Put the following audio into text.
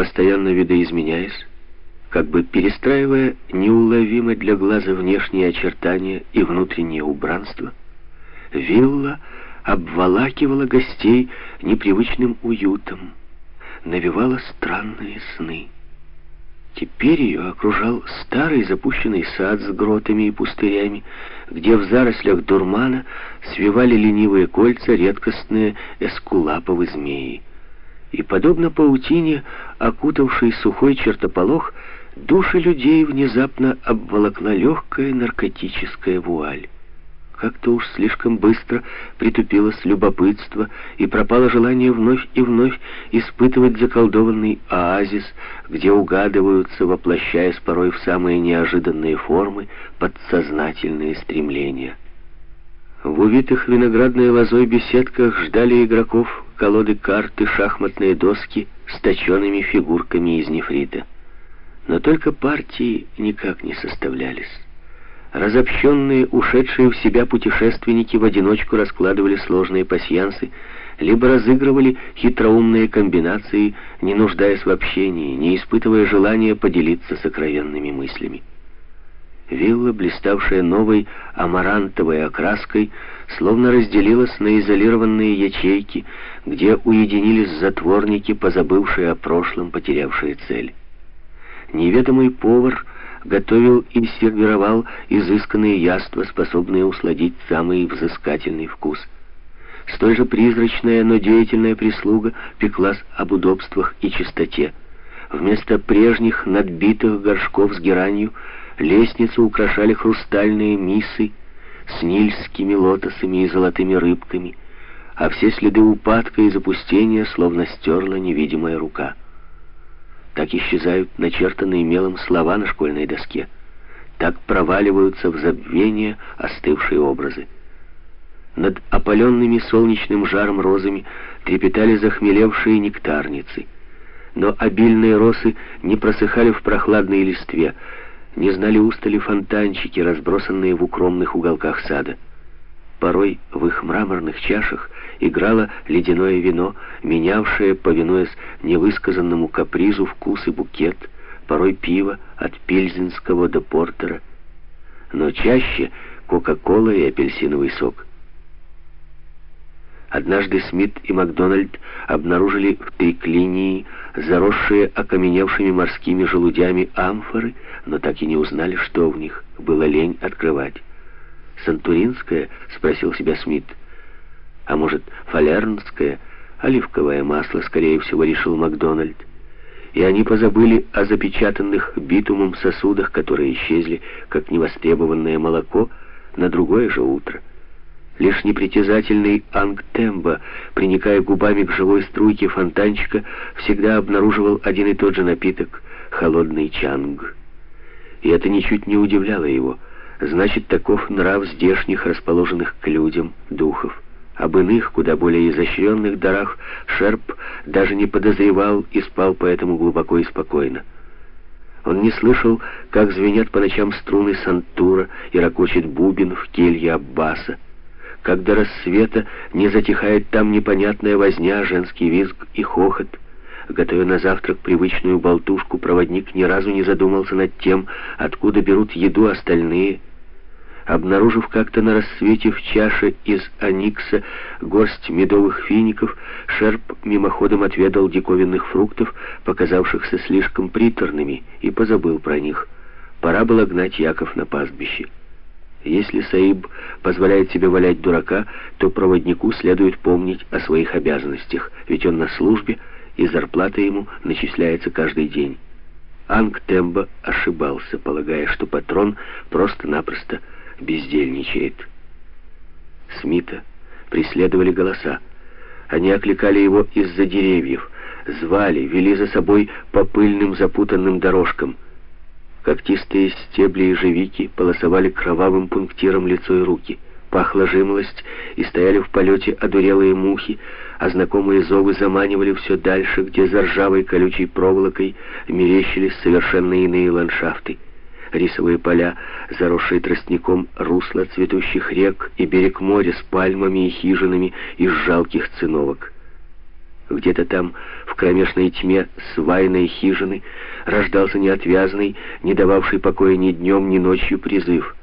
постоянно видоизменяясь, как бы перестраивая неуловимо для глаза внешние очертания и внутреннее убранство, вилла обволакивала гостей непривычным уютом, навевала странные сны. Теперь ее окружал старый запущенный сад с гротами и пустырями, где в зарослях дурмана свивали ленивые кольца редкостные эскулаповы змеи. И, подобно паутине, окутавшей сухой чертополох, души людей внезапно обволокла легкая наркотическая вуаль. Как-то уж слишком быстро притупилось любопытство и пропало желание вновь и вновь испытывать заколдованный оазис, где угадываются, воплощаясь порой в самые неожиданные формы, подсознательные стремления. В увитых виноградной лозой беседках ждали игроков колоды карты, шахматные доски с точенными фигурками из нефрита. Но только партии никак не составлялись. Разобщенные, ушедшие в себя путешественники в одиночку раскладывали сложные пасьянсы, либо разыгрывали хитроумные комбинации, не нуждаясь в общении, не испытывая желания поделиться сокровенными мыслями. Вилла, блиставшая новой амарантовой окраской, словно разделилась на изолированные ячейки, где уединились затворники, позабывшие о прошлом, потерявшие цель. Неведомый повар — готовил и сервировал изысканные яства, способные усладить самый взыскательный вкус. Столь же призрачная, но деятельная прислуга пеклась об удобствах и чистоте. Вместо прежних надбитых горшков с геранью лестницу украшали хрустальные мисы с нильскими лотосами и золотыми рыбками, а все следы упадка и запустения словно стерла невидимая рука. Так исчезают начертанные мелом слова на школьной доске. Так проваливаются в забвение остывшие образы. Над опаленными солнечным жаром розами трепетали захмелевшие нектарницы. Но обильные росы не просыхали в прохладной листве, не знали устали фонтанчики, разбросанные в укромных уголках сада. Порой в их мраморных чашах играло ледяное вино, менявшее, повинуясь невысказанному капризу, вкус и букет, порой пиво от пильзинского до портера, но чаще кока-кола и апельсиновый сок. Однажды Смит и Макдональд обнаружили в триклинии заросшие окаменевшими морскими желудями амфоры, но так и не узнали, что в них было лень открывать. «Сантуринское?» — спросил себя Смит. «А может, фалернское?» «Оливковое масло, скорее всего, решил Макдональд». И они позабыли о запечатанных битумом сосудах, которые исчезли, как невостребованное молоко, на другое же утро. Лишь непритязательный Ангтембо, приникая губами к живой струйке фонтанчика, всегда обнаруживал один и тот же напиток — холодный чанг. И это ничуть не удивляло его — Значит, таков нрав здешних, расположенных к людям, духов. Об иных, куда более изощренных дарах Шерп даже не подозревал и спал поэтому глубоко и спокойно. Он не слышал, как звенят по ночам струны сантура и ракочет бубен в келье Аббаса, как до рассвета не затихает там непонятная возня, женский визг и хохот. Готовя на завтрак привычную болтушку, проводник ни разу не задумался над тем, откуда берут еду остальные, Обнаружив как-то на рассвете в чаше из аникса горсть медовых фиников, Шерп мимоходом отведал диковинных фруктов, показавшихся слишком приторными, и позабыл про них. Пора было гнать Яков на пастбище. Если Саиб позволяет себе валять дурака, то проводнику следует помнить о своих обязанностях, ведь он на службе, и зарплата ему начисляется каждый день. Анг Тембо ошибался, полагая, что патрон просто-напросто бездельничает. Смита преследовали голоса. Они окликали его из-за деревьев, звали, вели за собой по пыльным запутанным дорожкам. Когтистые стебли ежевики полосовали кровавым пунктиром лицо и руки. Пахла жимолость, и стояли в полете одурелые мухи, а знакомые зовы заманивали все дальше, где за ржавой колючей проволокой мерещились совершенно иные ландшафты рисовые поля, заросшие тростником русла цветущих рек и берег моря с пальмами и хижинами из жалких циновок. Где-то там, в кромешной тьме свайной хижины, рождался неотвязный, не дававший покоя ни днем, ни ночью призыв.